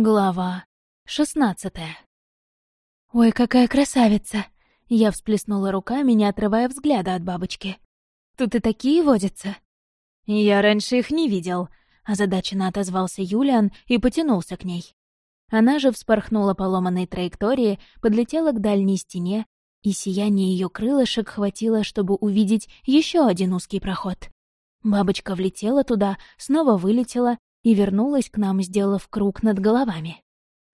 Глава шестнадцатая. «Ой, какая красавица!» Я всплеснула руками, не отрывая взгляда от бабочки. «Тут и такие водятся!» «Я раньше их не видел», — озадаченно отозвался Юлиан и потянулся к ней. Она же вспорхнула по ломаной траектории, подлетела к дальней стене, и сияние ее крылышек хватило, чтобы увидеть еще один узкий проход. Бабочка влетела туда, снова вылетела и вернулась к нам, сделав круг над головами.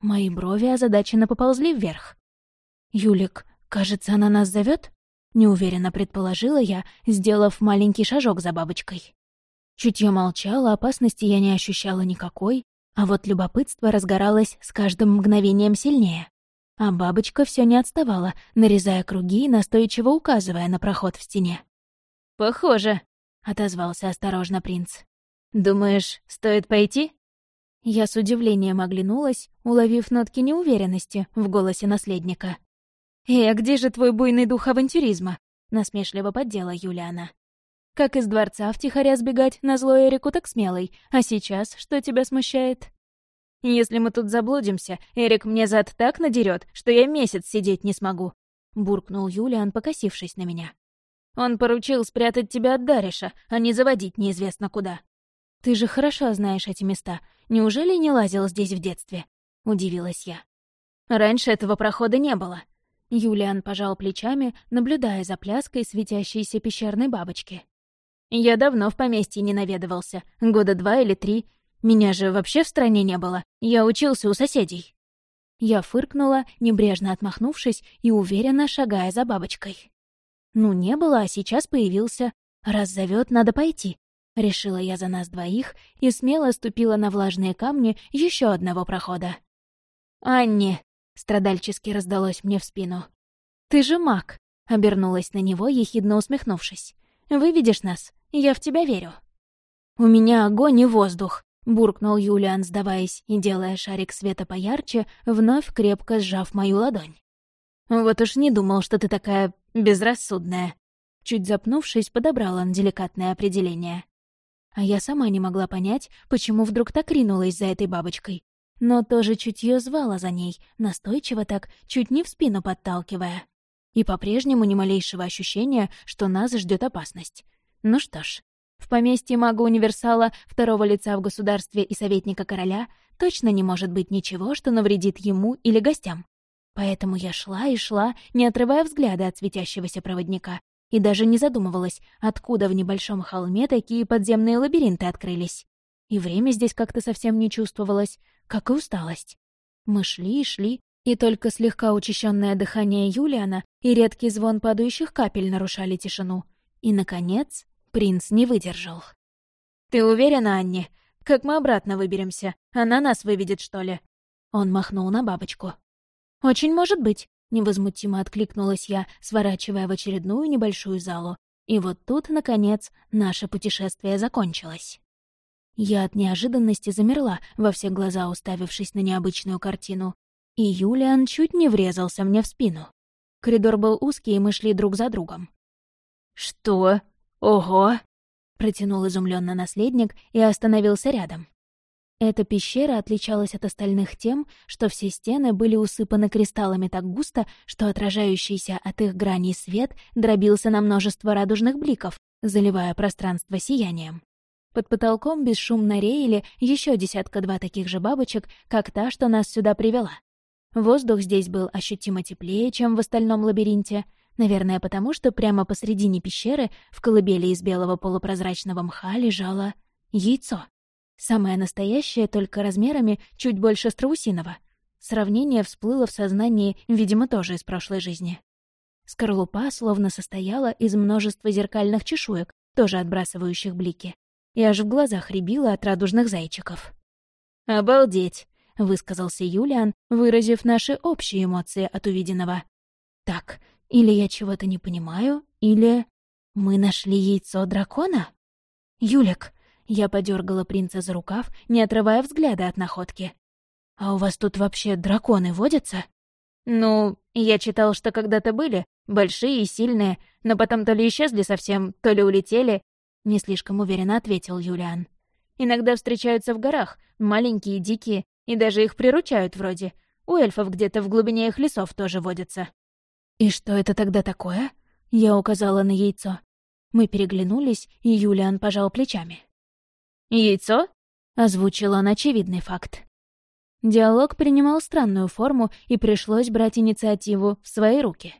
Мои брови озадаченно поползли вверх. «Юлик, кажется, она нас зовет? неуверенно предположила я, сделав маленький шажок за бабочкой. Чутье молчало, опасности я не ощущала никакой, а вот любопытство разгоралось с каждым мгновением сильнее. А бабочка все не отставала, нарезая круги и настойчиво указывая на проход в стене. «Похоже», — отозвался осторожно принц. «Думаешь, стоит пойти?» Я с удивлением оглянулась, уловив нотки неуверенности в голосе наследника. «Э, а где же твой буйный дух авантюризма?» — насмешливо поддела Юлиана. «Как из дворца втихаря сбегать на зло Эрику так смелый, а сейчас что тебя смущает?» «Если мы тут заблудимся, Эрик мне зад так надерет, что я месяц сидеть не смогу», — буркнул Юлиан, покосившись на меня. «Он поручил спрятать тебя от Дариша, а не заводить неизвестно куда. «Ты же хорошо знаешь эти места. Неужели не лазил здесь в детстве?» — удивилась я. «Раньше этого прохода не было». Юлиан пожал плечами, наблюдая за пляской светящейся пещерной бабочки. «Я давно в поместье не наведывался. Года два или три. Меня же вообще в стране не было. Я учился у соседей». Я фыркнула, небрежно отмахнувшись и уверенно шагая за бабочкой. «Ну, не было, а сейчас появился. Раз зовет, надо пойти. Решила я за нас двоих и смело ступила на влажные камни еще одного прохода. «Анни!» — страдальчески раздалось мне в спину. «Ты же маг!» — обернулась на него, ехидно усмехнувшись. «Выведешь нас? Я в тебя верю». «У меня огонь и воздух!» — буркнул Юлиан, сдаваясь и делая шарик света поярче, вновь крепко сжав мою ладонь. «Вот уж не думал, что ты такая безрассудная». Чуть запнувшись, подобрал он деликатное определение. А я сама не могла понять, почему вдруг так ринулась за этой бабочкой. Но тоже чутье звала за ней, настойчиво так, чуть не в спину подталкивая. И по-прежнему ни малейшего ощущения, что нас ждет опасность. Ну что ж, в поместье мага-универсала второго лица в государстве и советника короля точно не может быть ничего, что навредит ему или гостям. Поэтому я шла и шла, не отрывая взгляда от светящегося проводника, и даже не задумывалась, откуда в небольшом холме такие подземные лабиринты открылись. И время здесь как-то совсем не чувствовалось, как и усталость. Мы шли и шли, и только слегка учащенное дыхание Юлиана и редкий звон падающих капель нарушали тишину. И, наконец, принц не выдержал. «Ты уверена, Анни? Как мы обратно выберемся? Она нас выведет, что ли?» Он махнул на бабочку. «Очень может быть. Невозмутимо откликнулась я, сворачивая в очередную небольшую залу. И вот тут, наконец, наше путешествие закончилось. Я от неожиданности замерла, во все глаза уставившись на необычную картину. И Юлиан чуть не врезался мне в спину. Коридор был узкий, и мы шли друг за другом. «Что? Ого!» — протянул изумленно наследник и остановился рядом. Эта пещера отличалась от остальных тем, что все стены были усыпаны кристаллами так густо, что отражающийся от их граней свет дробился на множество радужных бликов, заливая пространство сиянием. Под потолком бесшумно реяли еще десятка-два таких же бабочек, как та, что нас сюда привела. Воздух здесь был ощутимо теплее, чем в остальном лабиринте, наверное, потому что прямо посредине пещеры в колыбели из белого полупрозрачного мха лежало яйцо. Самое настоящее, только размерами чуть больше страусиного. Сравнение всплыло в сознании, видимо, тоже из прошлой жизни. Скорлупа словно состояла из множества зеркальных чешуек, тоже отбрасывающих блики. И аж в глазах рябило от радужных зайчиков. «Обалдеть!» — высказался Юлиан, выразив наши общие эмоции от увиденного. «Так, или я чего-то не понимаю, или... Мы нашли яйцо дракона?» «Юлик!» Я подергала принца за рукав, не отрывая взгляда от находки. «А у вас тут вообще драконы водятся?» «Ну, я читал, что когда-то были, большие и сильные, но потом то ли исчезли совсем, то ли улетели», — не слишком уверенно ответил Юлиан. «Иногда встречаются в горах, маленькие, дикие, И даже их приручают вроде. У эльфов где-то в глубине их лесов тоже водятся». «И что это тогда такое?» Я указала на яйцо. Мы переглянулись, и Юлиан пожал плечами. «Яйцо?» — озвучил он очевидный факт. Диалог принимал странную форму, и пришлось брать инициативу в свои руки.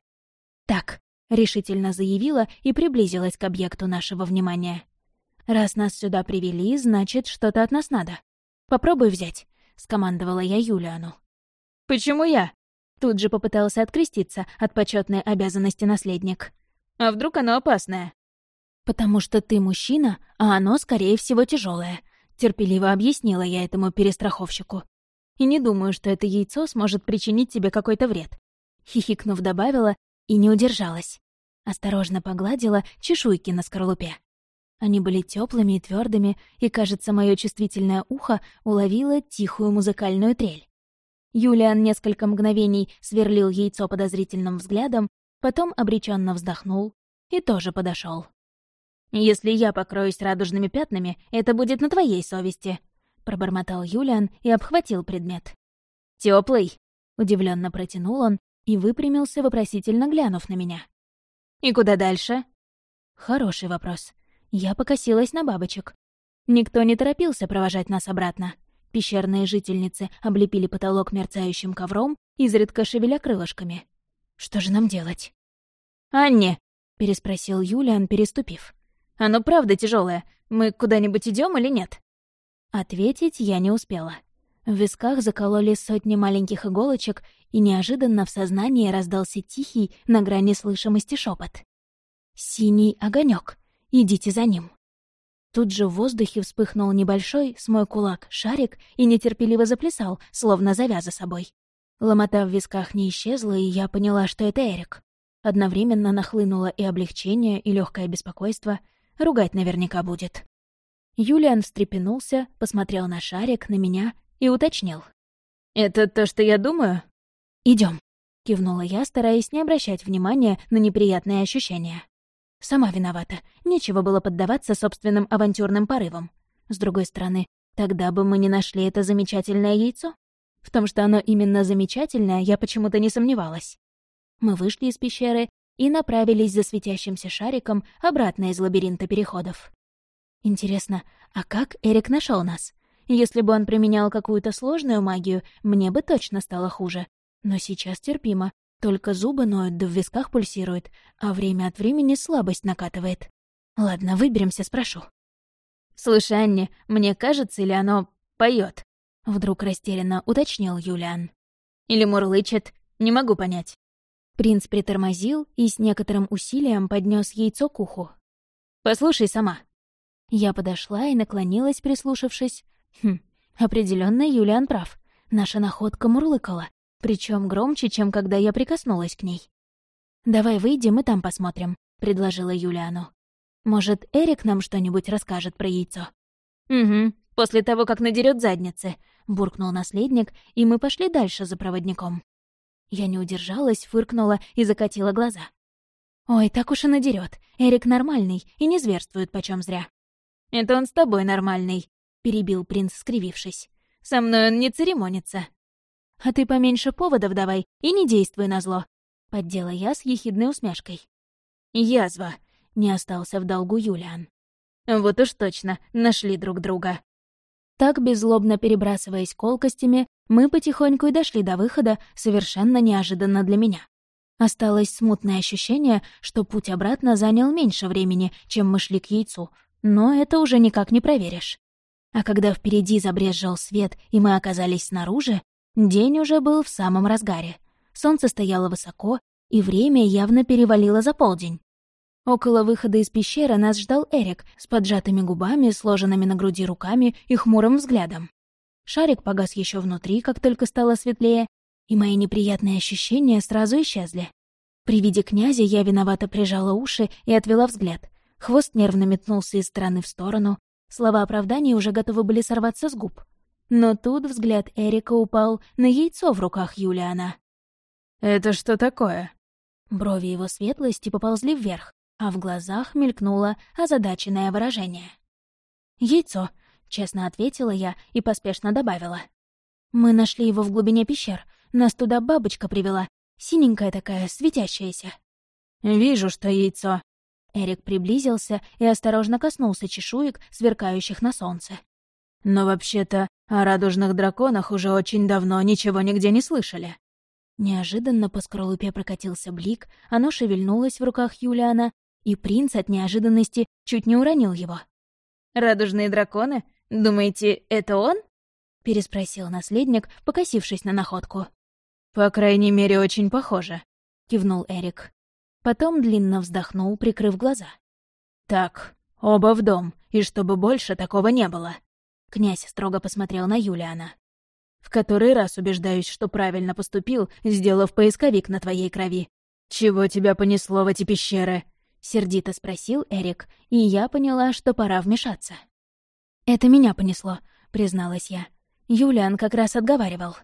«Так», — решительно заявила и приблизилась к объекту нашего внимания. «Раз нас сюда привели, значит, что-то от нас надо. Попробуй взять», — скомандовала я Юлиану. «Почему я?» Тут же попытался откреститься от почетной обязанности наследник. «А вдруг оно опасное?» «Потому что ты мужчина, а оно, скорее всего, тяжелое, терпеливо объяснила я этому перестраховщику. «И не думаю, что это яйцо сможет причинить тебе какой-то вред». Хихикнув, добавила и не удержалась. Осторожно погладила чешуйки на скорлупе. Они были теплыми и твердыми, и, кажется, мое чувствительное ухо уловило тихую музыкальную трель. Юлиан несколько мгновений сверлил яйцо подозрительным взглядом, потом обреченно вздохнул и тоже подошел. «Если я покроюсь радужными пятнами, это будет на твоей совести», — пробормотал Юлиан и обхватил предмет. Теплый, удивленно протянул он и выпрямился, вопросительно глянув на меня. «И куда дальше?» Хороший вопрос. Я покосилась на бабочек. Никто не торопился провожать нас обратно. Пещерные жительницы облепили потолок мерцающим ковром, изредка шевеля крылышками. «Что же нам делать?» «Анне!» — переспросил Юлиан, переступив. «Оно правда тяжелое. Мы куда-нибудь идем или нет?» Ответить я не успела. В висках закололи сотни маленьких иголочек, и неожиданно в сознании раздался тихий, на грани слышимости шепот. «Синий огонек. Идите за ним». Тут же в воздухе вспыхнул небольшой, с мой кулак, шарик и нетерпеливо заплясал, словно завя за собой. Ломота в висках не исчезла, и я поняла, что это Эрик. Одновременно нахлынуло и облегчение, и легкое беспокойство. Ругать наверняка будет. Юлиан встрепенулся, посмотрел на шарик, на меня и уточнил. «Это то, что я думаю?» Идем, кивнула я, стараясь не обращать внимания на неприятные ощущения. Сама виновата. Нечего было поддаваться собственным авантюрным порывам. С другой стороны, тогда бы мы не нашли это замечательное яйцо. В том, что оно именно замечательное, я почему-то не сомневалась. Мы вышли из пещеры и направились за светящимся шариком обратно из лабиринта переходов. Интересно, а как Эрик нашел нас? Если бы он применял какую-то сложную магию, мне бы точно стало хуже. Но сейчас терпимо, только зубы ноют, да в висках пульсирует, а время от времени слабость накатывает. Ладно, выберемся, спрошу. «Слушай, Анне, мне кажется, или оно поет? Вдруг растерянно уточнил Юлиан. «Или мурлычет? Не могу понять». Принц притормозил и с некоторым усилием поднес яйцо к уху. «Послушай сама». Я подошла и наклонилась, прислушавшись. Хм, определенно Юлиан прав. Наша находка мурлыкала причем громче, чем когда я прикоснулась к ней. «Давай выйдем и там посмотрим», — предложила Юлиану. «Может, Эрик нам что-нибудь расскажет про яйцо?» «Угу, после того, как надерет задницы», — буркнул наследник, и мы пошли дальше за проводником. Я не удержалась, фыркнула и закатила глаза. «Ой, так уж и надерет. Эрик нормальный и не зверствует почем зря». «Это он с тобой нормальный», — перебил принц, скривившись. «Со мной он не церемонится». «А ты поменьше поводов давай и не действуй на зло», — поддела я с ехидной усмешкой. «Язва», — не остался в долгу Юлиан. «Вот уж точно, нашли друг друга». Так, беззлобно перебрасываясь колкостями, мы потихоньку и дошли до выхода, совершенно неожиданно для меня. Осталось смутное ощущение, что путь обратно занял меньше времени, чем мы шли к яйцу, но это уже никак не проверишь. А когда впереди забрезжил свет, и мы оказались снаружи, День уже был в самом разгаре. Солнце стояло высоко, и время явно перевалило за полдень. Около выхода из пещеры нас ждал Эрик с поджатыми губами, сложенными на груди руками и хмурым взглядом. Шарик погас еще внутри, как только стало светлее, и мои неприятные ощущения сразу исчезли. При виде князя я виновато прижала уши и отвела взгляд. Хвост нервно метнулся из стороны в сторону. Слова оправдания уже готовы были сорваться с губ. Но тут взгляд Эрика упал на яйцо в руках Юлиана. «Это что такое?» Брови его светлости поползли вверх, а в глазах мелькнуло озадаченное выражение. «Яйцо», — честно ответила я и поспешно добавила. Мы нашли его в глубине пещер. Нас туда бабочка привела. Синенькая такая, светящаяся. «Вижу, что яйцо». Эрик приблизился и осторожно коснулся чешуек, сверкающих на солнце. «Но вообще-то о радужных драконах уже очень давно ничего нигде не слышали». Неожиданно по скорлупе прокатился блик, оно шевельнулось в руках Юлиана, и принц от неожиданности чуть не уронил его. «Радужные драконы? Думаете, это он?» — переспросил наследник, покосившись на находку. «По крайней мере, очень похоже», — кивнул Эрик. Потом длинно вздохнул, прикрыв глаза. «Так, оба в дом, и чтобы больше такого не было». Князь строго посмотрел на Юлиана. «В который раз убеждаюсь, что правильно поступил, сделав поисковик на твоей крови. Чего тебя понесло в эти пещеры?» — сердито спросил Эрик, и я поняла, что пора вмешаться. «Это меня понесло», — призналась я. Юлиан как раз отговаривал.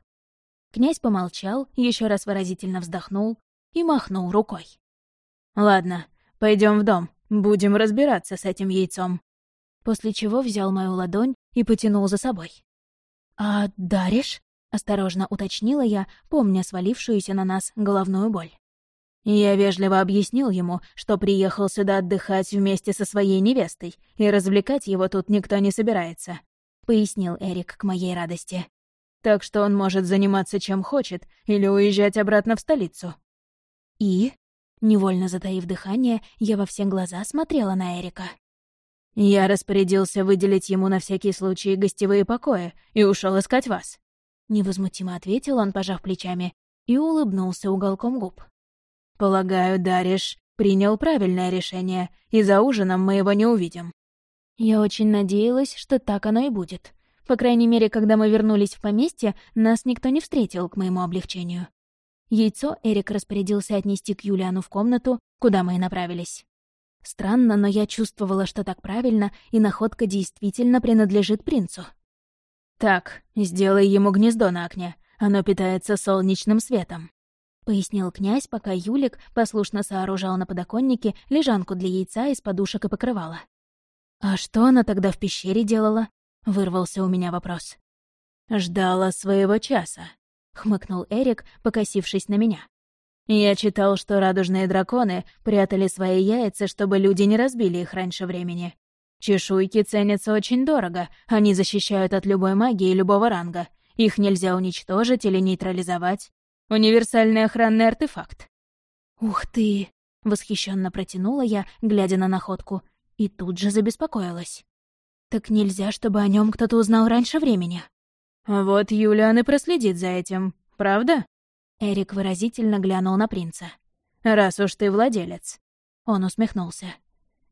Князь помолчал, еще раз выразительно вздохнул и махнул рукой. «Ладно, пойдем в дом, будем разбираться с этим яйцом». После чего взял мою ладонь и потянул за собой. «А даришь?» — осторожно уточнила я, помня свалившуюся на нас головную боль. Я вежливо объяснил ему, что приехал сюда отдыхать вместе со своей невестой, и развлекать его тут никто не собирается, — пояснил Эрик к моей радости. Так что он может заниматься чем хочет или уезжать обратно в столицу. И Невольно затаив дыхание, я во все глаза смотрела на Эрика. «Я распорядился выделить ему на всякий случай гостевые покои и ушел искать вас». Невозмутимо ответил он, пожав плечами, и улыбнулся уголком губ. «Полагаю, Дариш принял правильное решение, и за ужином мы его не увидим». Я очень надеялась, что так оно и будет. По крайней мере, когда мы вернулись в поместье, нас никто не встретил к моему облегчению. Яйцо Эрик распорядился отнести к Юлиану в комнату, куда мы и направились. Странно, но я чувствовала, что так правильно, и находка действительно принадлежит принцу. «Так, сделай ему гнездо на окне. Оно питается солнечным светом», — пояснил князь, пока Юлик послушно сооружал на подоконнике лежанку для яйца из подушек и покрывала. «А что она тогда в пещере делала?» — вырвался у меня вопрос. «Ждала своего часа», — хмыкнул Эрик, покосившись на меня. «Я читал, что радужные драконы прятали свои яйца, чтобы люди не разбили их раньше времени. Чешуйки ценятся очень дорого, они защищают от любой магии любого ранга. Их нельзя уничтожить или нейтрализовать. Универсальный охранный артефакт». «Ух ты!» — восхищенно протянула я, глядя на находку, и тут же забеспокоилась. «Так нельзя, чтобы о нем кто-то узнал раньше времени?» «Вот Юлиан и проследит за этим, правда?» Эрик выразительно глянул на принца. «Раз уж ты владелец». Он усмехнулся.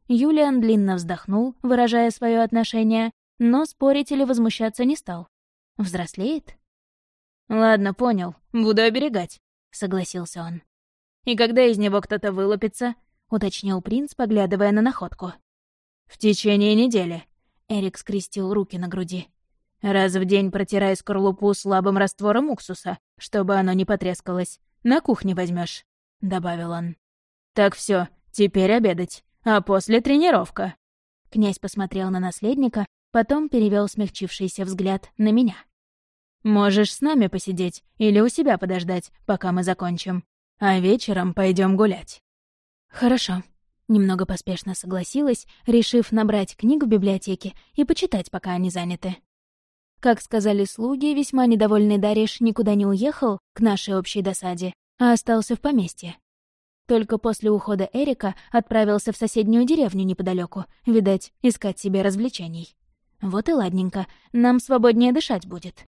Юлиан длинно вздохнул, выражая свое отношение, но спорить или возмущаться не стал. Взрослеет? «Ладно, понял. Буду оберегать», — согласился он. «И когда из него кто-то вылупится?» — уточнил принц, поглядывая на находку. «В течение недели», — Эрик скрестил руки на груди. Раз в день протирай скорлупу слабым раствором уксуса, чтобы оно не потрескалось. На кухне возьмешь, добавил он. Так все, теперь обедать, а после тренировка. Князь посмотрел на наследника, потом перевел смягчившийся взгляд на меня. Можешь с нами посидеть или у себя подождать, пока мы закончим. А вечером пойдем гулять. Хорошо. Немного поспешно согласилась, решив набрать книг в библиотеке и почитать, пока они заняты. Как сказали слуги, весьма недовольный Дариш никуда не уехал к нашей общей досаде, а остался в поместье. Только после ухода Эрика отправился в соседнюю деревню неподалеку, видать, искать себе развлечений. Вот и ладненько, нам свободнее дышать будет.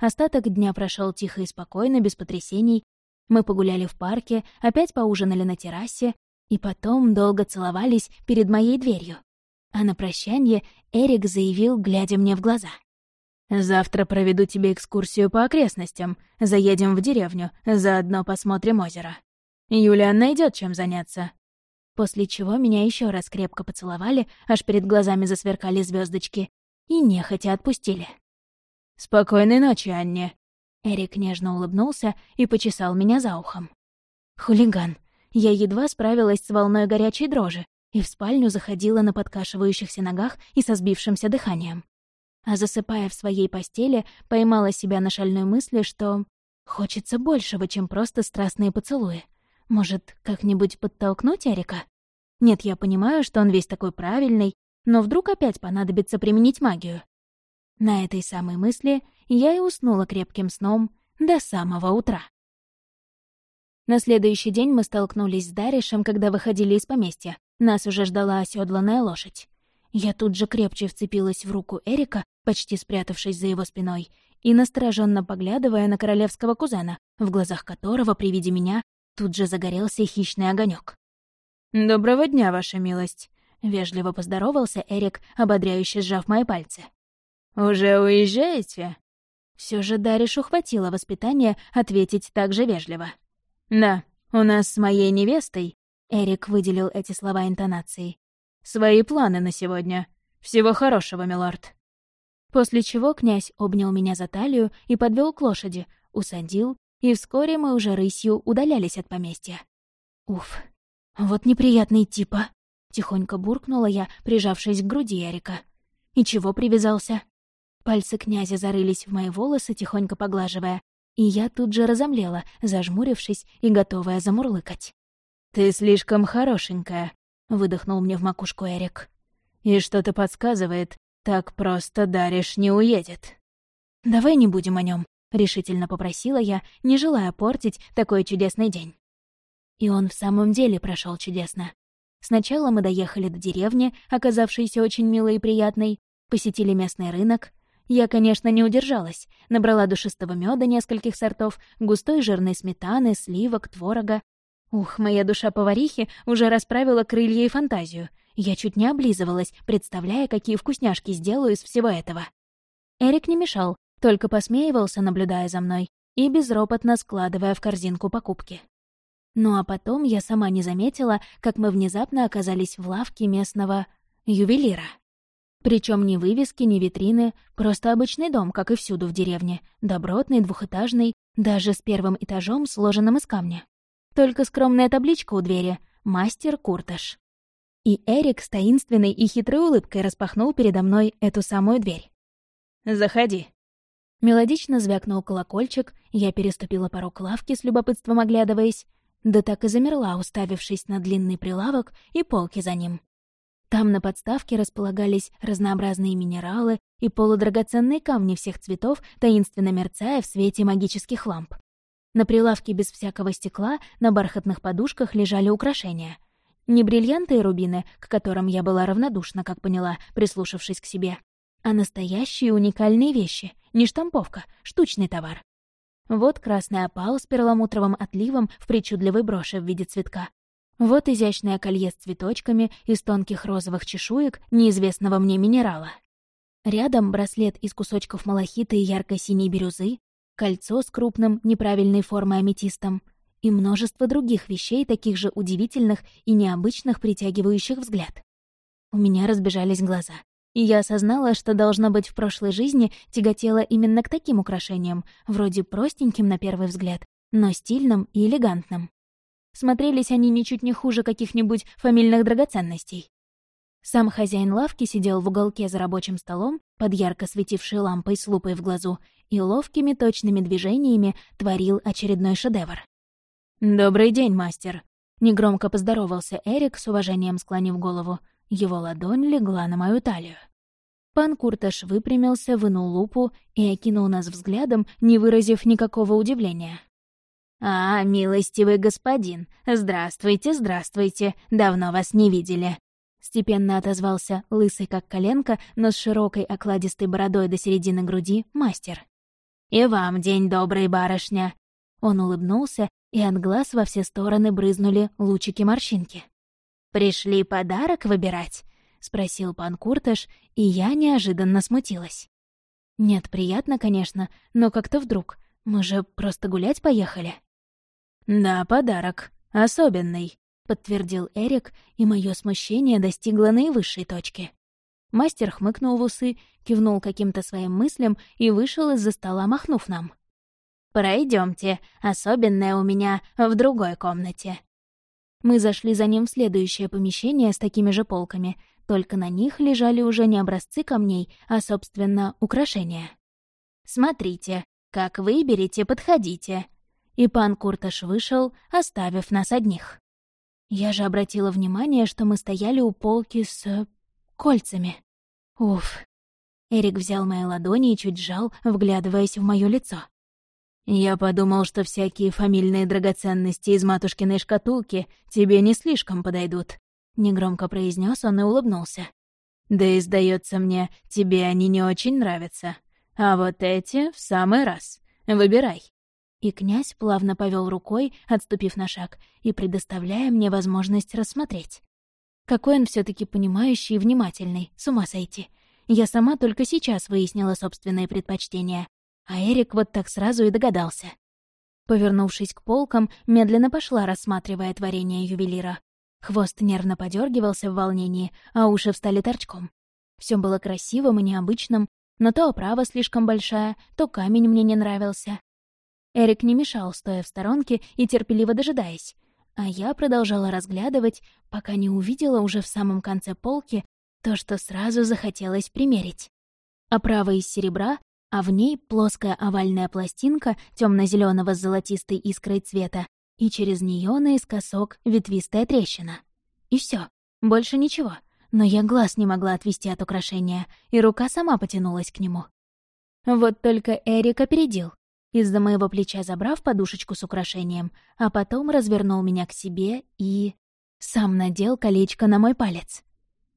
Остаток дня прошел тихо и спокойно, без потрясений. Мы погуляли в парке, опять поужинали на террасе и потом долго целовались перед моей дверью. А на прощание Эрик заявил, глядя мне в глаза — Завтра проведу тебе экскурсию по окрестностям. Заедем в деревню, заодно посмотрим озеро. Юлиан найдет чем заняться. После чего меня еще раз крепко поцеловали, аж перед глазами засверкали звездочки, и нехотя отпустили. «Спокойной ночи, Анне!» Эрик нежно улыбнулся и почесал меня за ухом. Хулиган. Я едва справилась с волной горячей дрожи и в спальню заходила на подкашивающихся ногах и со сбившимся дыханием. а засыпая в своей постели, поймала себя на шальной мысли, что хочется большего, чем просто страстные поцелуи. Может, как-нибудь подтолкнуть Эрика? Нет, я понимаю, что он весь такой правильный, но вдруг опять понадобится применить магию. На этой самой мысли я и уснула крепким сном до самого утра. На следующий день мы столкнулись с Даришем, когда выходили из поместья. Нас уже ждала оседланная лошадь. Я тут же крепче вцепилась в руку Эрика, почти спрятавшись за его спиной, и настороженно поглядывая на королевского кузена, в глазах которого при виде меня тут же загорелся хищный огонек. «Доброго дня, ваша милость», — вежливо поздоровался Эрик, ободряюще сжав мои пальцы. «Уже уезжаете?» Все же Дариш ухватила воспитание ответить так же вежливо. «Да, у нас с моей невестой...» Эрик выделил эти слова интонацией. «Свои планы на сегодня. Всего хорошего, милорд». После чего князь обнял меня за талию и подвел к лошади, усадил, и вскоре мы уже рысью удалялись от поместья. Уф, вот неприятный типа. Тихонько буркнула я, прижавшись к груди Эрика. И чего привязался? Пальцы князя зарылись в мои волосы, тихонько поглаживая, и я тут же разомлела, зажмурившись и готовая замурлыкать. «Ты слишком хорошенькая», — выдохнул мне в макушку Эрик. «И что-то подсказывает, так просто Дариш не уедет». «Давай не будем о нем, решительно попросила я, не желая портить такой чудесный день. И он в самом деле прошел чудесно. Сначала мы доехали до деревни, оказавшейся очень милой и приятной, посетили местный рынок, я, конечно, не удержалась. Набрала душистого меда нескольких сортов, густой жирной сметаны, сливок, творога. Ух, моя душа поварихи уже расправила крылья и фантазию. Я чуть не облизывалась, представляя, какие вкусняшки сделаю из всего этого. Эрик не мешал, только посмеивался, наблюдая за мной, и безропотно складывая в корзинку покупки. Ну а потом я сама не заметила, как мы внезапно оказались в лавке местного ювелира. Причем ни вывески, ни витрины, просто обычный дом, как и всюду в деревне, добротный, двухэтажный, даже с первым этажом, сложенным из камня. Только скромная табличка у двери «Мастер Курташ». И Эрик с таинственной и хитрой улыбкой распахнул передо мной эту самую дверь. «Заходи». Мелодично звякнул колокольчик, я переступила порог лавки с любопытством оглядываясь, да так и замерла, уставившись на длинный прилавок и полки за ним. Там на подставке располагались разнообразные минералы и полудрагоценные камни всех цветов, таинственно мерцая в свете магических ламп. На прилавке без всякого стекла на бархатных подушках лежали украшения. Не бриллианты и рубины, к которым я была равнодушна, как поняла, прислушавшись к себе, а настоящие уникальные вещи, не штамповка, штучный товар. Вот красный опал с перламутровым отливом в причудливой броши в виде цветка, вот изящное колье с цветочками из тонких розовых чешуек неизвестного мне минерала. Рядом браслет из кусочков малахита и ярко-синей бирюзы, кольцо с крупным неправильной формой аметистом и множество других вещей, таких же удивительных и необычных, притягивающих взгляд. У меня разбежались глаза. И я осознала, что, должно быть, в прошлой жизни тяготела именно к таким украшениям, вроде простеньким на первый взгляд, но стильным и элегантным. Смотрелись они ничуть не хуже каких-нибудь фамильных драгоценностей. Сам хозяин лавки сидел в уголке за рабочим столом, под ярко светившей лампой с лупой в глазу, и ловкими точными движениями творил очередной шедевр. «Добрый день, мастер!» — негромко поздоровался Эрик, с уважением склонив голову. Его ладонь легла на мою талию. Пан Курташ выпрямился, вынул лупу и окинул нас взглядом, не выразив никакого удивления. «А, милостивый господин, здравствуйте, здравствуйте, давно вас не видели». Степенно отозвался лысый как коленка, но с широкой окладистой бородой до середины груди мастер. «И вам день добрый, барышня!» Он улыбнулся, и от глаз во все стороны брызнули лучики-морщинки. «Пришли подарок выбирать?» — спросил пан Курташ, и я неожиданно смутилась. «Нет, приятно, конечно, но как-то вдруг. Мы же просто гулять поехали». «Да, подарок. Особенный», — подтвердил Эрик, и мое смущение достигло наивысшей точки. Мастер хмыкнул в усы, кивнул каким-то своим мыслям и вышел из-за стола, махнув нам. Пройдемте, особенное у меня в другой комнате». Мы зашли за ним в следующее помещение с такими же полками, только на них лежали уже не образцы камней, а, собственно, украшения. «Смотрите, как выберете, подходите». И пан Курташ вышел, оставив нас одних. Я же обратила внимание, что мы стояли у полки с... кольцами. Уф. Эрик взял мои ладони и чуть сжал, вглядываясь в моё лицо. «Я подумал, что всякие фамильные драгоценности из матушкиной шкатулки тебе не слишком подойдут», — негромко произнес он и улыбнулся. «Да и, сдается мне, тебе они не очень нравятся. А вот эти в самый раз. Выбирай». И князь плавно повел рукой, отступив на шаг, и предоставляя мне возможность рассмотреть. Какой он все таки понимающий и внимательный, с ума сойти. Я сама только сейчас выяснила собственные предпочтения, а Эрик вот так сразу и догадался. Повернувшись к полкам, медленно пошла, рассматривая творение ювелира. Хвост нервно подергивался в волнении, а уши встали торчком. Все было красивым и необычным, но то оправа слишком большая, то камень мне не нравился. Эрик не мешал, стоя в сторонке и терпеливо дожидаясь, а я продолжала разглядывать, пока не увидела уже в самом конце полки то, что сразу захотелось примерить. Оправа из серебра, а в ней плоская овальная пластинка темно зеленого с золотистой искрой цвета, и через нее наискосок ветвистая трещина. И все, больше ничего. Но я глаз не могла отвести от украшения, и рука сама потянулась к нему. Вот только Эрик опередил, из-за моего плеча забрав подушечку с украшением, а потом развернул меня к себе и... сам надел колечко на мой палец.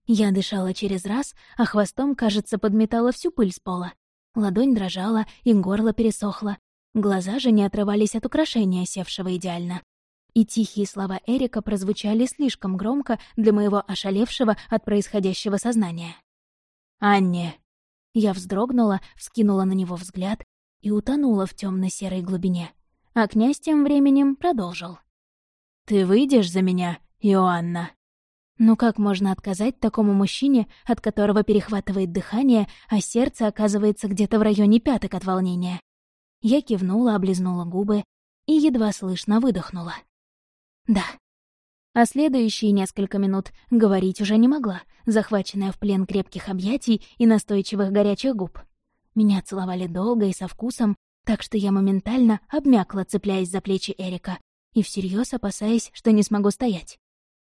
Я дышала через раз, а хвостом, кажется, подметала всю пыль с пола. Ладонь дрожала, и горло пересохло. Глаза же не отрывались от украшения, севшего идеально. И тихие слова Эрика прозвучали слишком громко для моего ошалевшего от происходящего сознания. «Анне!» Я вздрогнула, вскинула на него взгляд и утонула в темно серой глубине. А князь тем временем продолжил. «Ты выйдешь за меня, Иоанна?» Ну как можно отказать такому мужчине, от которого перехватывает дыхание, а сердце оказывается где-то в районе пяток от волнения? Я кивнула, облизнула губы и едва слышно выдохнула. Да. А следующие несколько минут говорить уже не могла, захваченная в плен крепких объятий и настойчивых горячих губ. Меня целовали долго и со вкусом, так что я моментально обмякла, цепляясь за плечи Эрика, и всерьез опасаясь, что не смогу стоять.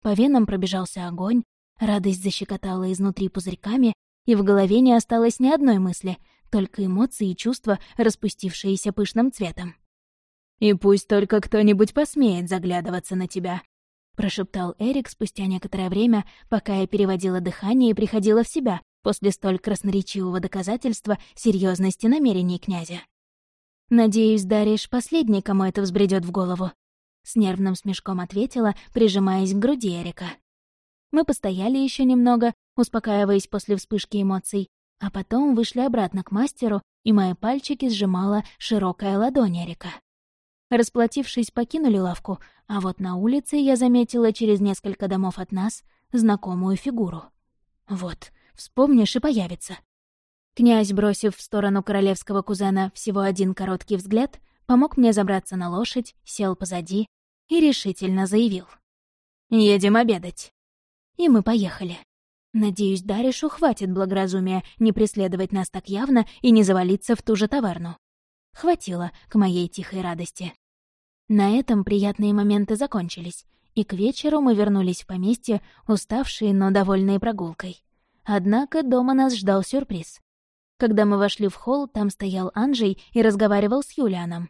По венам пробежался огонь, радость защекотала изнутри пузырьками, и в голове не осталось ни одной мысли, только эмоции и чувства, распустившиеся пышным цветом. «И пусть только кто-нибудь посмеет заглядываться на тебя», — прошептал Эрик спустя некоторое время, пока я переводила дыхание и приходила в себя после столь красноречивого доказательства серьезности намерений князя. «Надеюсь, Дариш последний, кому это взбредет в голову», с нервным смешком ответила, прижимаясь к груди Эрика. Мы постояли еще немного, успокаиваясь после вспышки эмоций, а потом вышли обратно к мастеру, и мои пальчики сжимала широкая ладонь Эрика. Расплатившись, покинули лавку, а вот на улице я заметила через несколько домов от нас знакомую фигуру. Вот, вспомнишь и появится. Князь, бросив в сторону королевского кузена всего один короткий взгляд, помог мне забраться на лошадь, сел позади и решительно заявил. «Едем обедать». И мы поехали. Надеюсь, Даришу хватит благоразумия не преследовать нас так явно и не завалиться в ту же таверну. Хватило к моей тихой радости. На этом приятные моменты закончились, и к вечеру мы вернулись в поместье, уставшие, но довольные прогулкой. Однако дома нас ждал сюрприз. Когда мы вошли в холл, там стоял Анжей и разговаривал с Юлианом.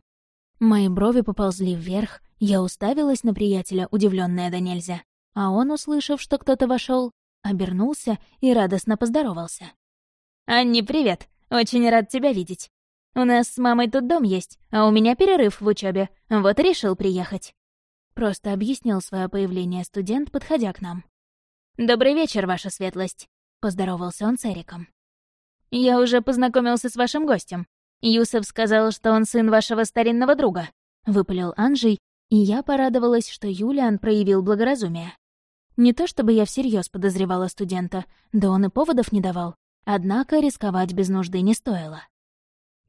Мои брови поползли вверх, я уставилась на приятеля, удивленная до нельзя. А он, услышав, что кто-то вошел, обернулся и радостно поздоровался. «Анни, привет! Очень рад тебя видеть. У нас с мамой тут дом есть, а у меня перерыв в учебе. Вот решил приехать». Просто объяснил свое появление студент, подходя к нам. «Добрый вечер, ваша светлость», — поздоровался он с Эриком. «Я уже познакомился с вашим гостем. Юсов сказал, что он сын вашего старинного друга», — выпалил Анжей, и я порадовалась, что Юлиан проявил благоразумие. Не то чтобы я всерьез подозревала студента, да он и поводов не давал, однако рисковать без нужды не стоило.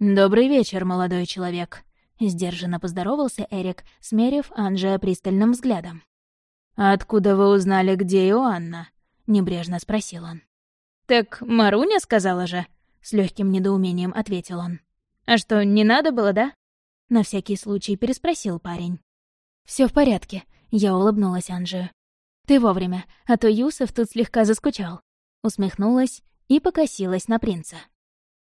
«Добрый вечер, молодой человек», — сдержанно поздоровался Эрик, смерив Анжея пристальным взглядом. «А откуда вы узнали, где Иоанна?» — небрежно спросил он. «Так Маруня сказала же», — с легким недоумением ответил он. «А что, не надо было, да?» На всякий случай переспросил парень. Все в порядке», — я улыбнулась Анжию. «Ты вовремя, а то Юсов тут слегка заскучал». Усмехнулась и покосилась на принца.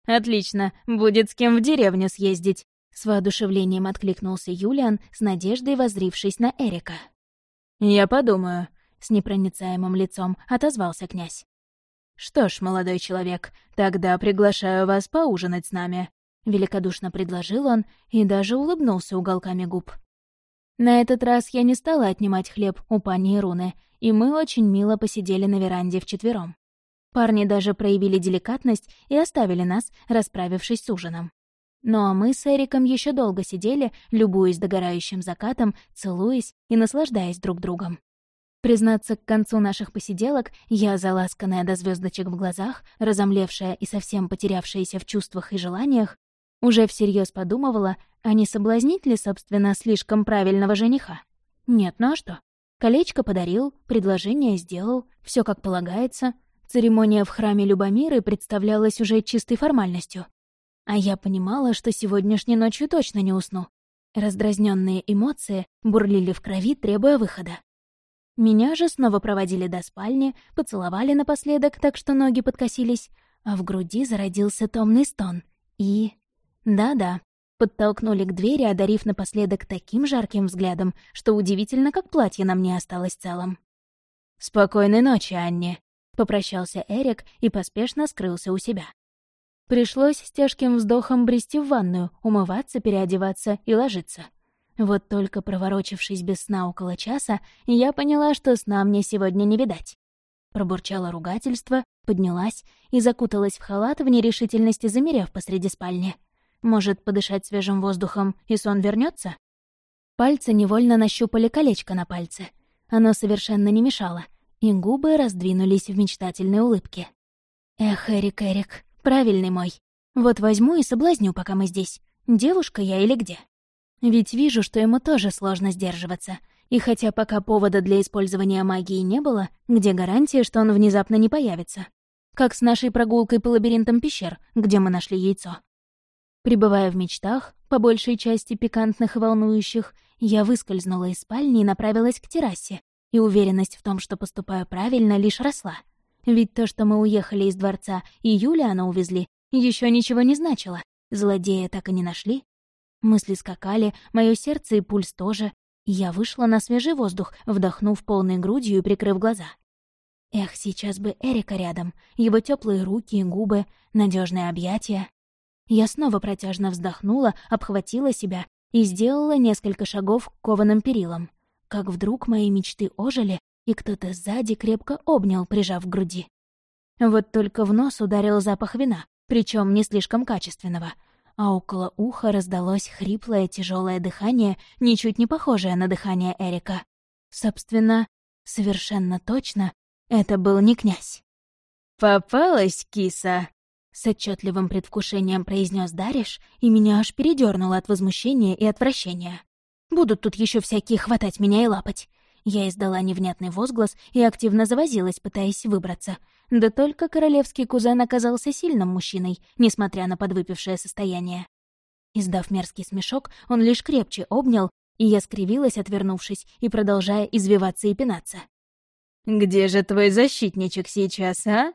«Отлично, будет с кем в деревню съездить», — с воодушевлением откликнулся Юлиан, с надеждой возрившись на Эрика. «Я подумаю», — с непроницаемым лицом отозвался князь. «Что ж, молодой человек, тогда приглашаю вас поужинать с нами», — великодушно предложил он и даже улыбнулся уголками губ. На этот раз я не стала отнимать хлеб у пани Ируны, и мы очень мило посидели на веранде вчетвером. Парни даже проявили деликатность и оставили нас, расправившись с ужином. Ну а мы с Эриком еще долго сидели, любуясь догорающим закатом, целуясь и наслаждаясь друг другом. Признаться, к концу наших посиделок я, заласканная до звездочек в глазах, разомлевшая и совсем потерявшаяся в чувствах и желаниях, уже всерьез подумывала, а не соблазнить ли, собственно, слишком правильного жениха? Нет, ну а что? Колечко подарил, предложение сделал, все как полагается. Церемония в храме Любомиры представлялась уже чистой формальностью. А я понимала, что сегодняшней ночью точно не усну. Раздразненные эмоции бурлили в крови, требуя выхода. Меня же снова проводили до спальни, поцеловали напоследок, так что ноги подкосились, а в груди зародился томный стон. И... Да-да, подтолкнули к двери, одарив напоследок таким жарким взглядом, что удивительно, как платье на мне осталось целым. «Спокойной ночи, Анне», — попрощался Эрик и поспешно скрылся у себя. Пришлось с тяжким вздохом брести в ванную, умываться, переодеваться и ложиться. Вот только проворочившись без сна около часа, я поняла, что сна мне сегодня не видать. Пробурчала ругательство, поднялась и закуталась в халат в нерешительности, замерев посреди спальни. Может, подышать свежим воздухом, и сон вернется? Пальцы невольно нащупали колечко на пальце. Оно совершенно не мешало, и губы раздвинулись в мечтательной улыбке. «Эх, Эрик, Эрик, правильный мой. Вот возьму и соблазню, пока мы здесь. Девушка я или где?» Ведь вижу, что ему тоже сложно сдерживаться. И хотя пока повода для использования магии не было, где гарантия, что он внезапно не появится? Как с нашей прогулкой по лабиринтам пещер, где мы нашли яйцо. Прибывая в мечтах, по большей части пикантных и волнующих, я выскользнула из спальни и направилась к террасе, и уверенность в том, что поступаю правильно, лишь росла. Ведь то, что мы уехали из дворца и Юлиана увезли, еще ничего не значило. Злодея так и не нашли. Мысли скакали, мое сердце и пульс тоже. Я вышла на свежий воздух, вдохнув полной грудью и прикрыв глаза. Эх, сейчас бы Эрика рядом, его теплые руки и губы, надежные объятия. Я снова протяжно вздохнула, обхватила себя и сделала несколько шагов к кованым перилам. Как вдруг мои мечты ожили, и кто-то сзади крепко обнял, прижав к груди. Вот только в нос ударил запах вина, причем не слишком качественного, а около уха раздалось хриплое тяжелое дыхание, ничуть не похожее на дыхание Эрика. Собственно, совершенно точно, это был не князь. «Попалась, киса!» С отчетливым предвкушением произнес Дариш, и меня аж передернуло от возмущения и отвращения. Будут тут еще всякие хватать меня и лапать. Я издала невнятный возглас и активно завозилась, пытаясь выбраться. Да только королевский кузен оказался сильным мужчиной, несмотря на подвыпившее состояние. Издав мерзкий смешок, он лишь крепче обнял, и я скривилась, отвернувшись и продолжая извиваться и пинаться. «Где же твой защитничек сейчас, а?»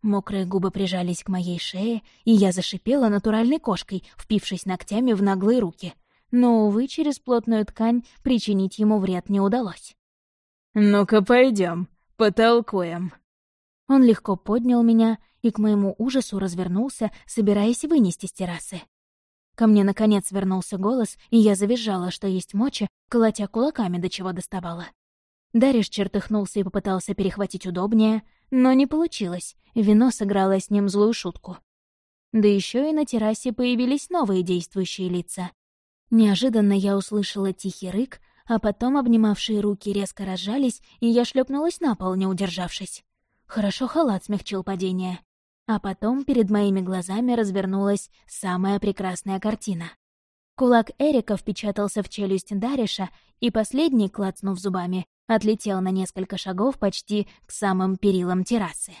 Мокрые губы прижались к моей шее, и я зашипела натуральной кошкой, впившись ногтями в наглые руки. Но, увы, через плотную ткань причинить ему вред не удалось. «Ну-ка, пойдем, потолкуем». Он легко поднял меня и к моему ужасу развернулся, собираясь вынести с террасы. Ко мне, наконец, вернулся голос, и я завизжала, что есть мочи, колотя кулаками до чего доставала. Дариш чертыхнулся и попытался перехватить удобнее, но не получилось, вино сыграло с ним злую шутку. Да еще и на террасе появились новые действующие лица. Неожиданно я услышала тихий рык, а потом обнимавшие руки резко разжались, и я шлепнулась на пол, не удержавшись. Хорошо халат смягчил падение. А потом перед моими глазами развернулась самая прекрасная картина. Кулак Эрика впечатался в челюсть Дариша, и последний, клацнув зубами, отлетел на несколько шагов почти к самым перилам террасы.